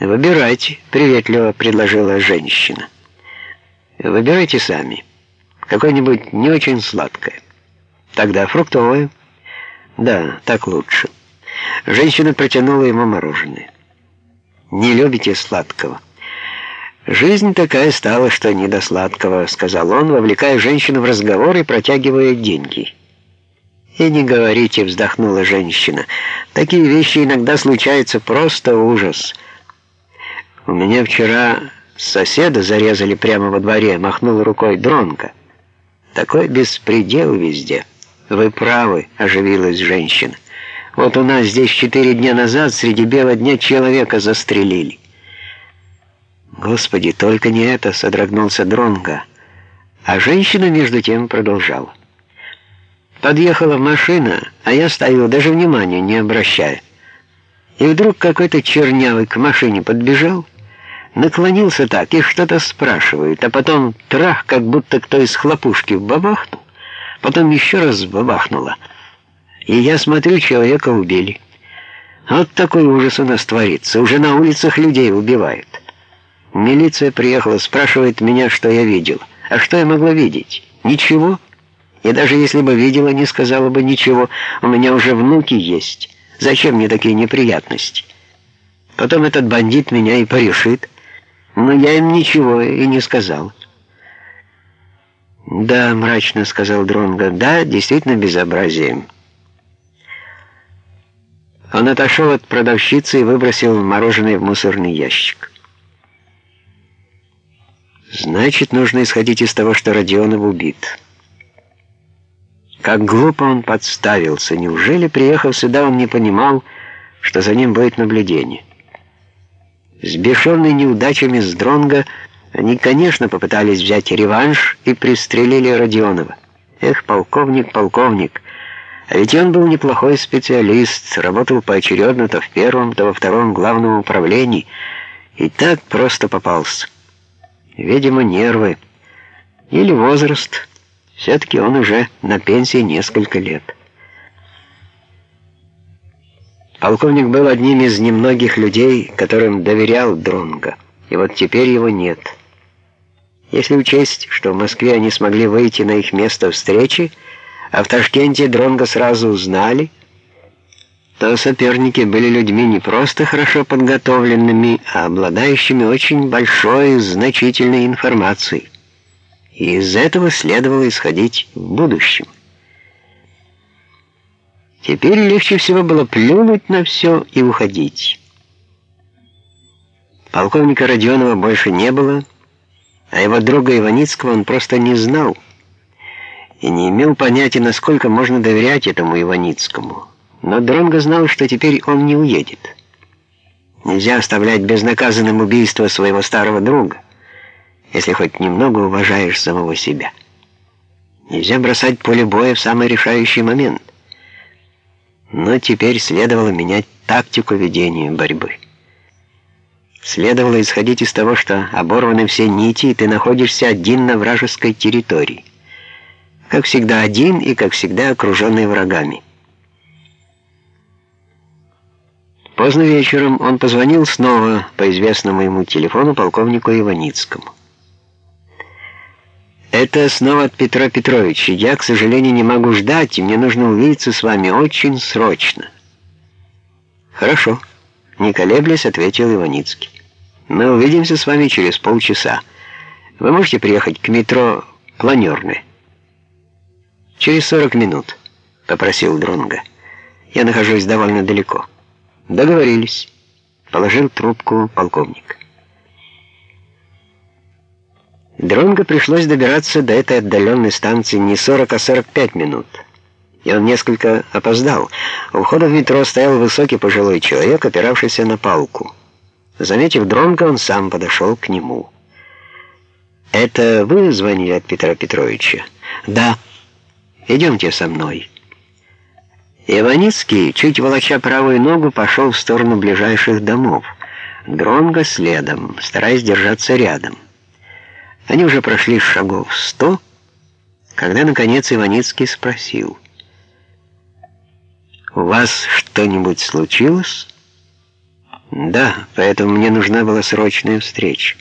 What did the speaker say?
«Выбирайте», — приветливо предложила женщина. «Выбирайте сами. Какое-нибудь не очень сладкое. Тогда фруктовое. Да, так лучше». Женщина протянула ему мороженое. «Не любите сладкого?» «Жизнь такая стала, что не до сладкого», — сказал он, вовлекая женщину в разговор и протягивая деньги. «И не говорите», — вздохнула женщина. «Такие вещи иногда случаются просто ужас». «У меня вчера соседа зарезали прямо во дворе», — махнул рукой Дронка. «Такой беспредел везде». «Вы правы», — оживилась женщина. «Вот у нас здесь четыре дня назад среди бела дня человека застрелили». «Господи, только не это!» — содрогнулся Дронга. А женщина между тем продолжала. Подъехала машина, а я стою, даже внимания не обращая. И вдруг какой-то чернявый к машине подбежал, наклонился так и что-то спрашивает, а потом трах, как будто кто из хлопушки бабахнул, потом еще раз бабахнуло. И я смотрю, человека убили. Вот такой ужас у нас творится. Уже на улицах людей убивают. Милиция приехала, спрашивает меня, что я видел. А что я могла видеть? Ничего. И даже если бы видела, не сказала бы ничего. У меня уже внуки есть. Зачем мне такие неприятности? Потом этот бандит меня и порешит. Но я им ничего и не сказал. «Да», — мрачно сказал Дронго, — «да, действительно безобразие». Он отошел от продавщицы и выбросил мороженое в мусорный ящик. Значит, нужно исходить из того, что Родионов убит. Как глупо он подставился. Неужели, приехав сюда, он не понимал, что за ним будет наблюдение? Сбешенные неудачами с Дронга, они, конечно, попытались взять реванш и пристрелили Родионова. Эх, полковник, полковник, а ведь он был неплохой специалист, работал поочередно то в первом, то во втором главном управлении, и так просто попался. Видимо, нервы. Или возраст. Все-таки он уже на пенсии несколько лет. Полковник был одним из немногих людей, которым доверял Дронго. И вот теперь его нет. Если учесть, что в Москве они смогли выйти на их место встречи, а в Ташкенте Дронго сразу узнали, то соперники были людьми не просто хорошо подготовленными, а обладающими очень большой значительной информацией. И из этого следовало исходить в будущем. Теперь легче всего было плюнуть на все и уходить. Полковника Родионова больше не было, а его друга Иваницкого он просто не знал и не имел понятия, насколько можно доверять этому Иваницкому. Но Дронго знал, что теперь он не уедет. Нельзя оставлять безнаказанным убийство своего старого друга, если хоть немного уважаешь самого себя. Нельзя бросать поле боя в самый решающий момент. Но теперь следовало менять тактику ведения борьбы. Следовало исходить из того, что оборваны все нити, и ты находишься один на вражеской территории. Как всегда один и, как всегда, окруженный врагами. Поздно вечером он позвонил снова по известному ему телефону полковнику Иваницкому. «Это снова от Петра Петровича. Я, к сожалению, не могу ждать, и мне нужно увидеться с вами очень срочно». «Хорошо», — не колеблясь, ответил Иваницкий. «Мы увидимся с вами через полчаса. Вы можете приехать к метро «Планерное»?» «Через 40 минут», — попросил Дронга. «Я нахожусь довольно далеко». Договорились. Положил трубку полковник. Дронго пришлось добираться до этой отдаленной станции не 40, а 45 минут. И он несколько опоздал. У входа в метро стоял высокий пожилой человек, опиравшийся на палку. Заметив Дронго, он сам подошел к нему. «Это вы звонили от Петра Петровича?» «Да. Идемте со мной». Иваницкий, чуть волоча правую ногу, пошел в сторону ближайших домов. Дронго следом, стараясь держаться рядом. Они уже прошли шагов сто, когда, наконец, Иваницкий спросил. «У вас что-нибудь случилось?» Да, поэтому мне нужна была срочная встреча.